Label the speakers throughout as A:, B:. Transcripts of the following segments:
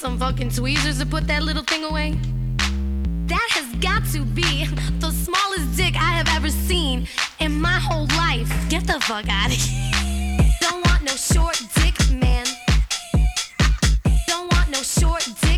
A: some fucking tweezers to put that little thing away? That has got to be the smallest dick I have ever seen in my whole life. Get the fuck out of here. Don't want no short dick, man. Don't want no short dick.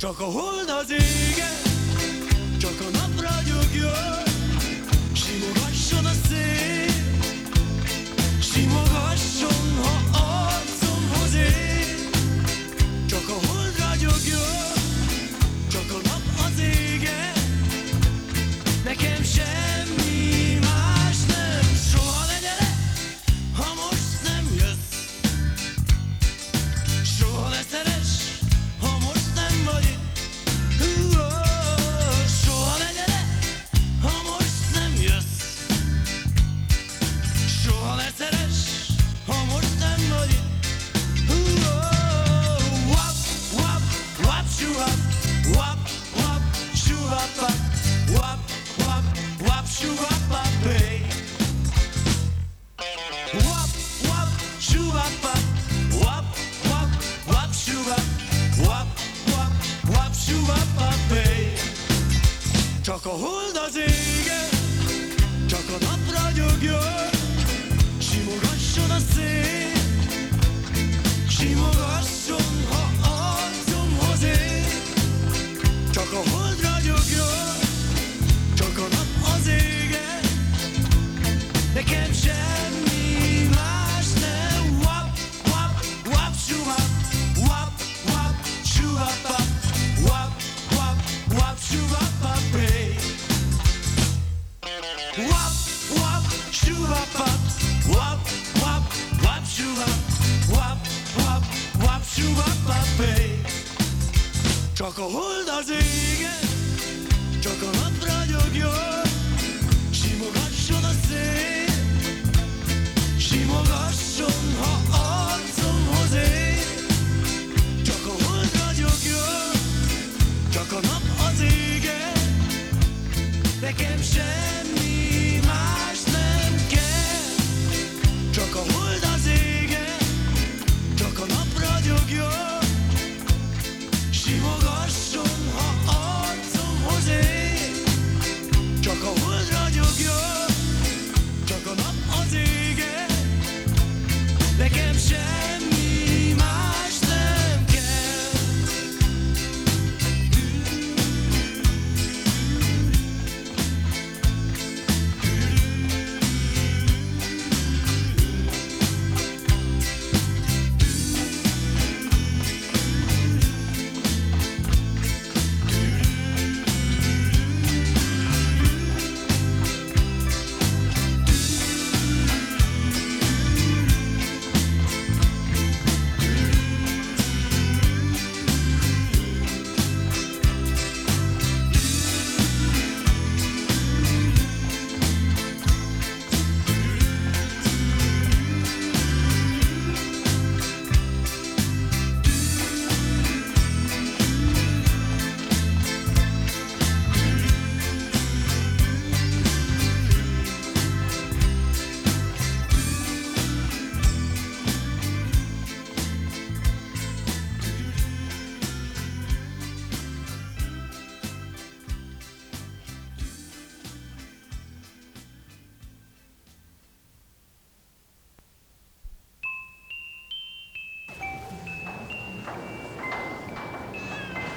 B: Csak a hold az égen,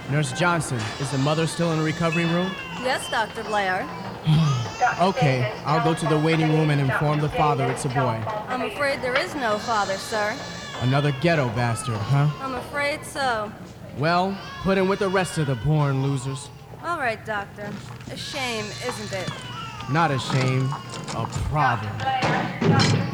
C: Nurse Johnson, is the mother still in the recovery room?
D: Yes, Dr. Blair.
C: Okay, I'll go to the waiting room and inform the father it's a boy.
D: I'm afraid there is no father, sir.
C: Another ghetto bastard, huh?
D: I'm afraid so.
C: Well, put him with the rest of the born losers.
D: All right, Doctor. A shame, isn't it?
C: Not a shame, a problem.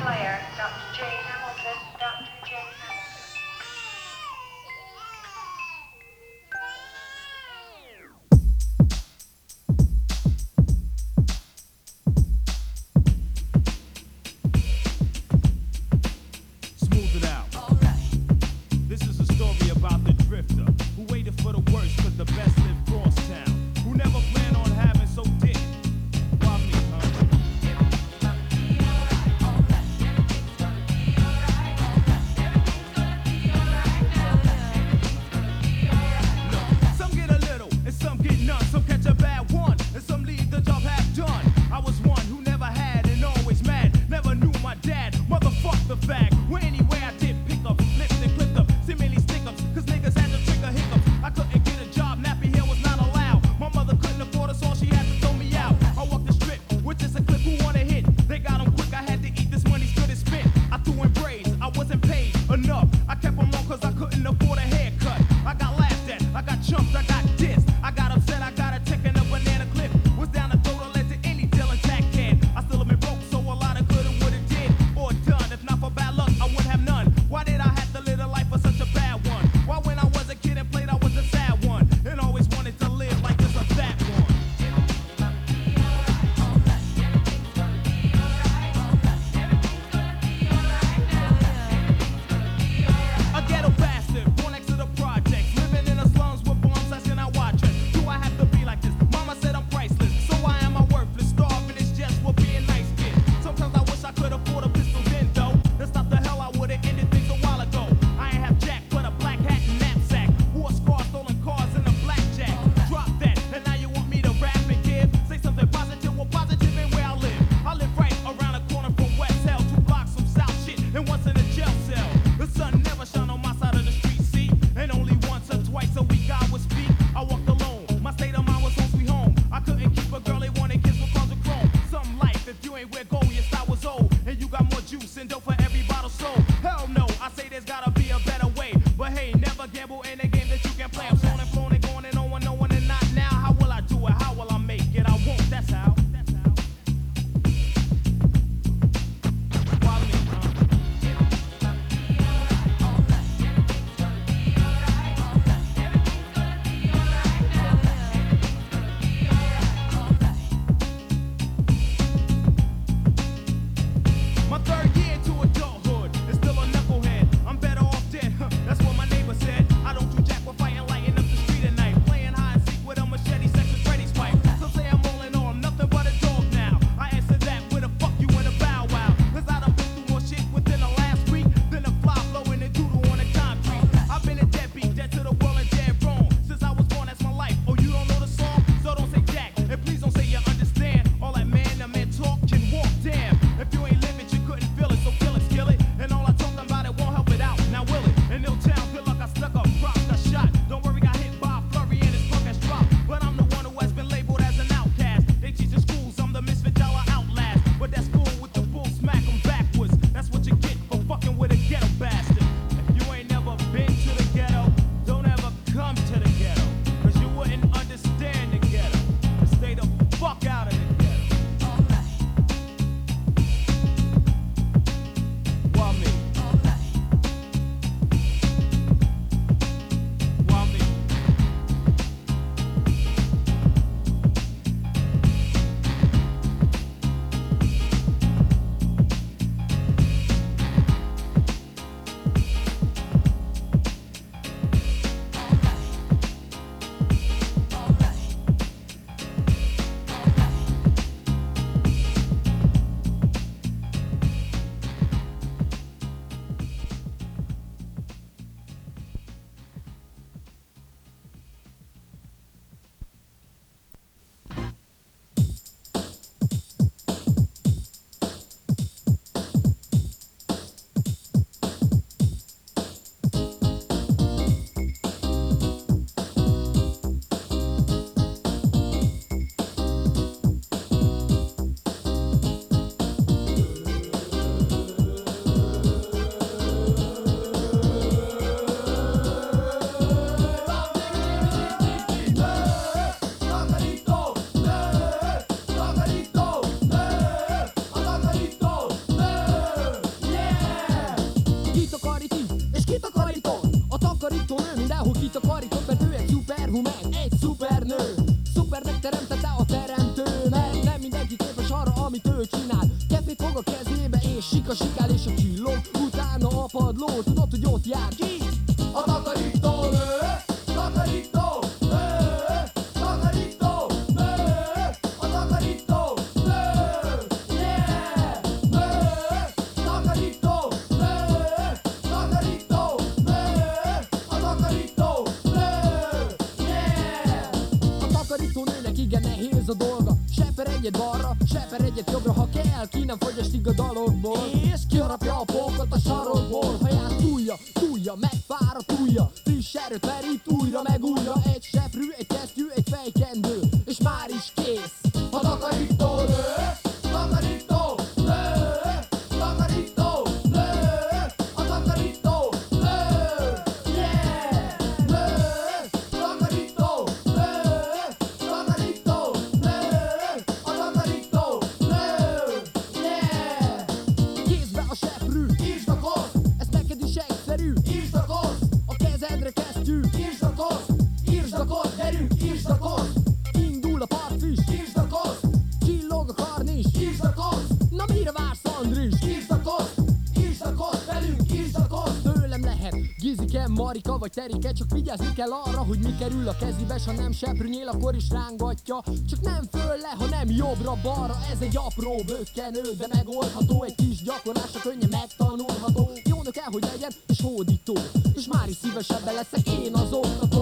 E: Sika-sikál és a csillog Utána a padló, tudod, hogy ott jár ki? A takarító nő, takarító nő, takarító a takarító nő, takarító takarító a takarító nő, yeah. A takarítónőnek igen nehéz a dolga egyet balra, seper egyet jobbra Ha kell, ki nem fogy a stiga dalokból És kiharapja a pókot a sarokból Ha jár túlja, túlja, megfár a túlja Friss erőt merít újra meg újra egy Terike, csak vigyázni kell arra, hogy mi kerül a kezébe, ha nem seprűnyél, akkor is rángatja, csak nem föl le, hanem jobbra-balra, ez egy apró bökkenő, de megoldható, egy kis gyakorlásra könnyen megtanulható, jónak kell, hogy legyen, és hódító, és már is szívesebben leszek én az oktató.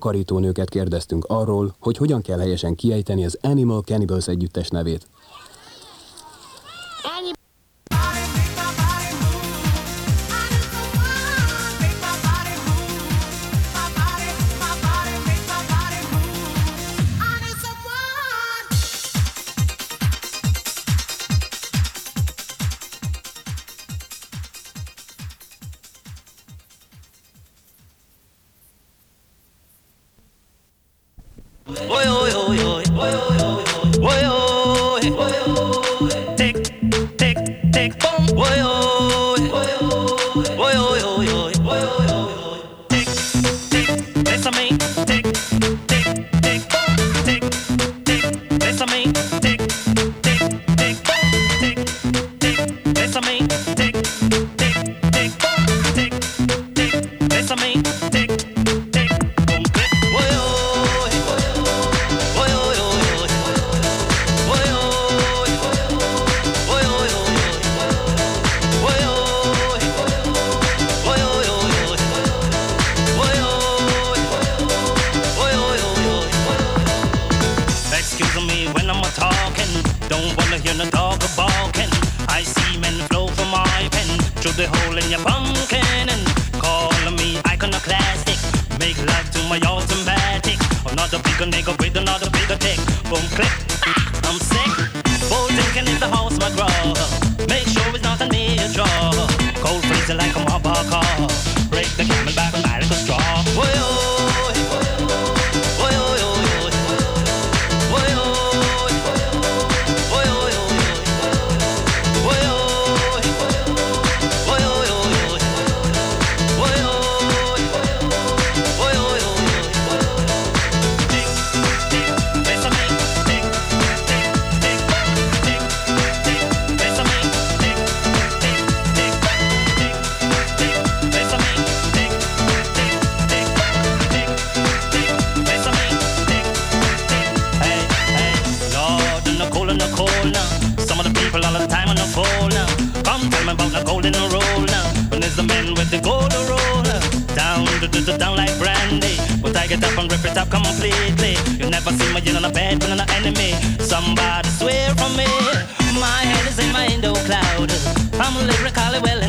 F: Takarítónőket kérdeztünk arról, hogy hogyan kell helyesen kiejteni az Animal Cannibals együttes nevét.
B: The hole in your pumpkin and calling me iconoclastic. Make love to my automatic. Another bigger nigga with another bigger dick. Boom click,
F: lyrical well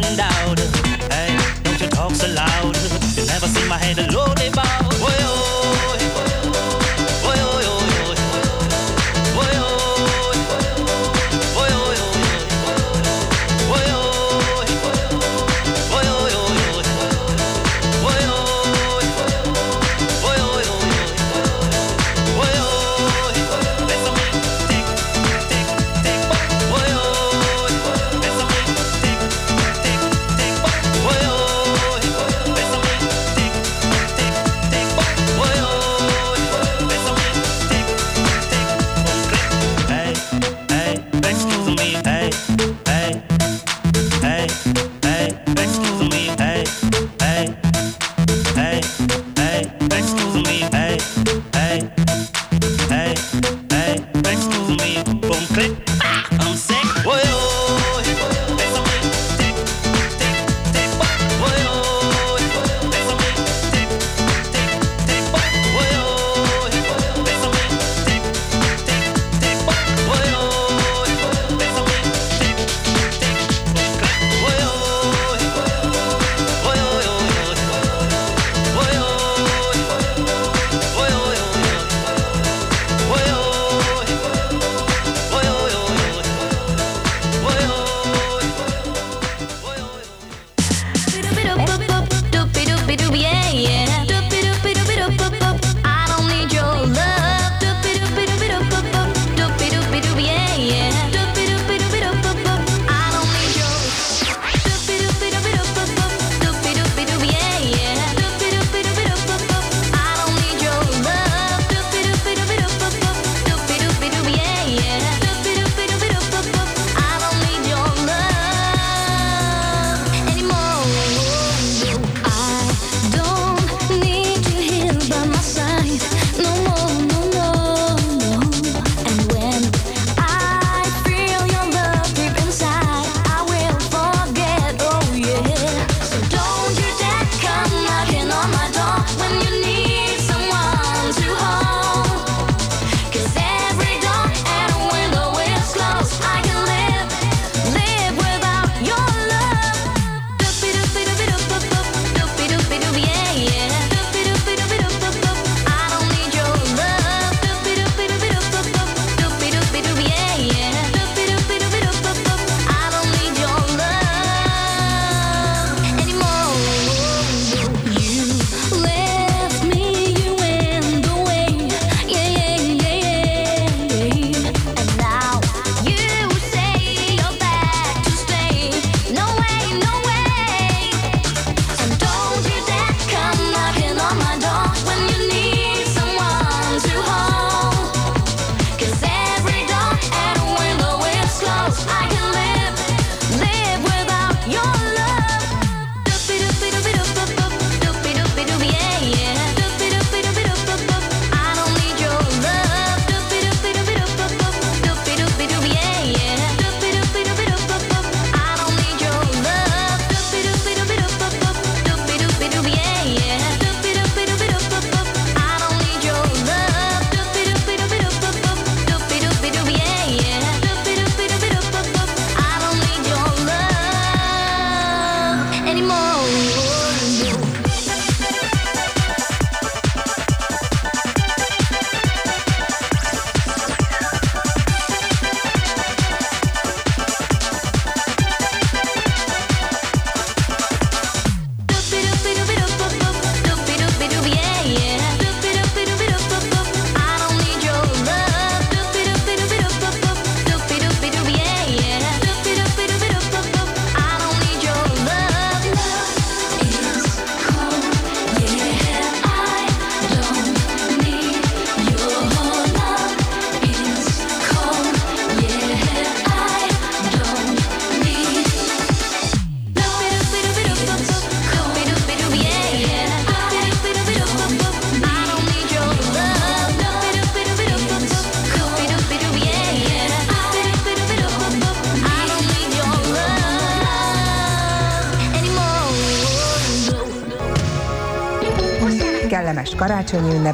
G: zaskoczeniu na.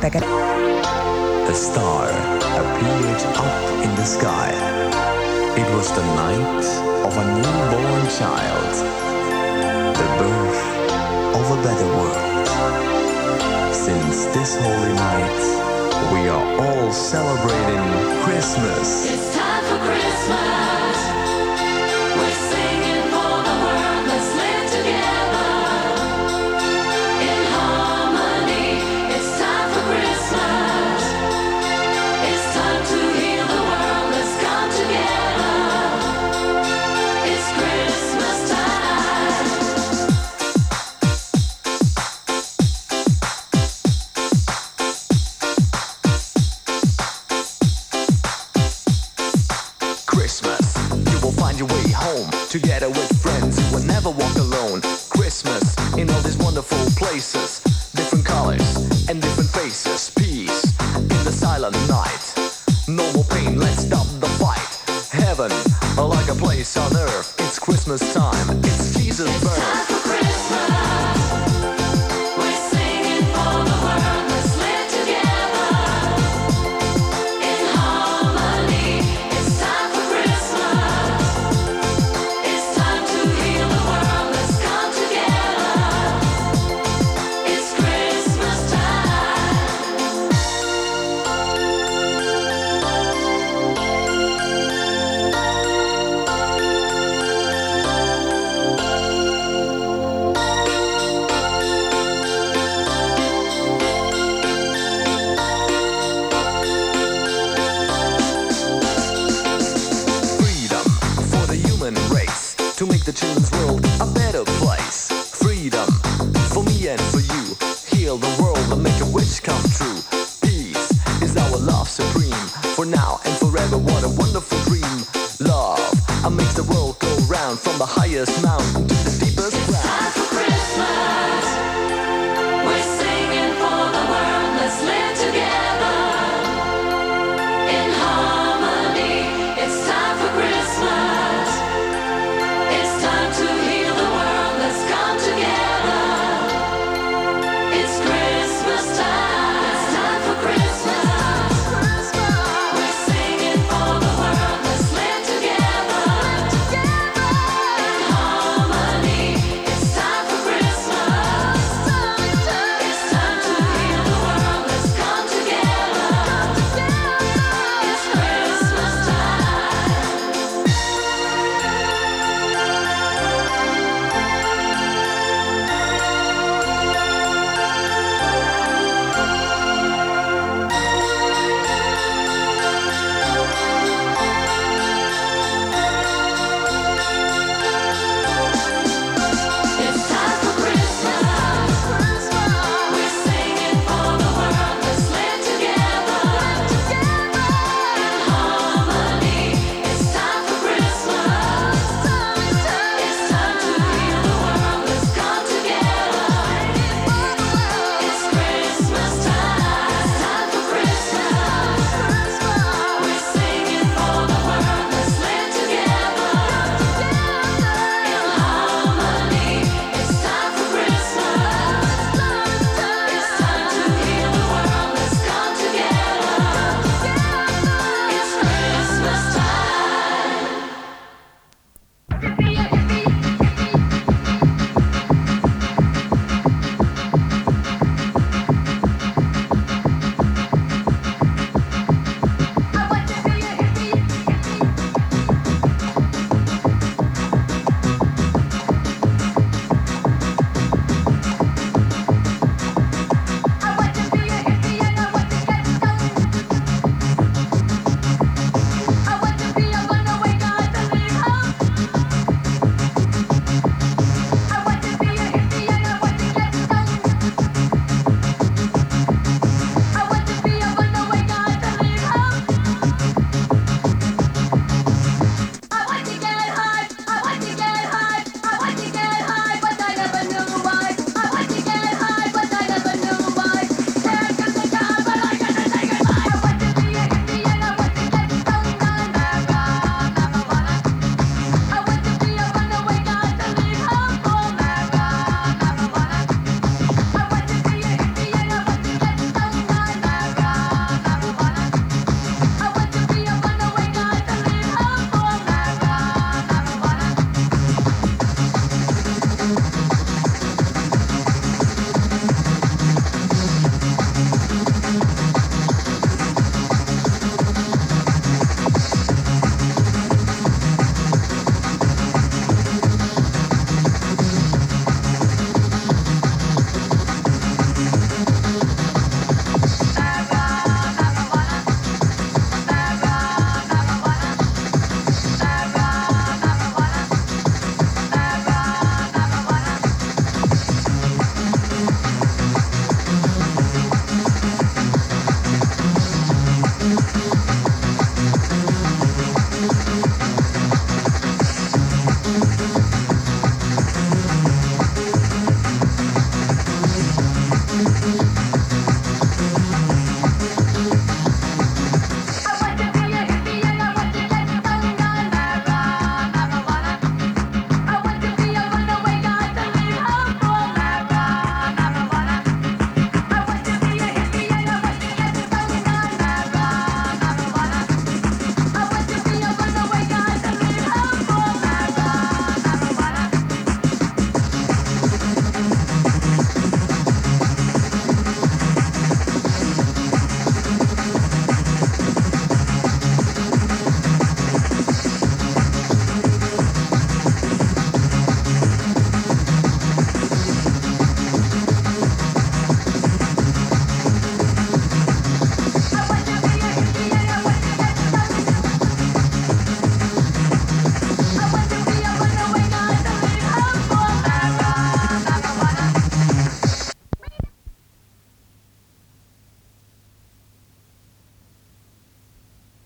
H: A star appeared up in the sky. It was the night of a newborn child, the birth of a better world. Since this holy night, we are all celebrating Christmas.
I: It's time for Christmas.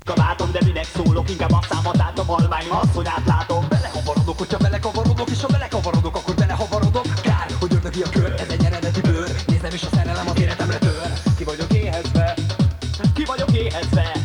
H: Kabátom, de minek szólok, inkább a
I: számat látom, halványom azt, hogy átlátom Belehavarodok,
J: hogyha belekavarodok, és ha belekavarodok, akkor belehavarodok Kár, hogy ördögi a kör, ez egy eredeti bőr. Nézem is a szerelem, az életemre tör. Ki vagyok éhezve, ki vagyok éhezve.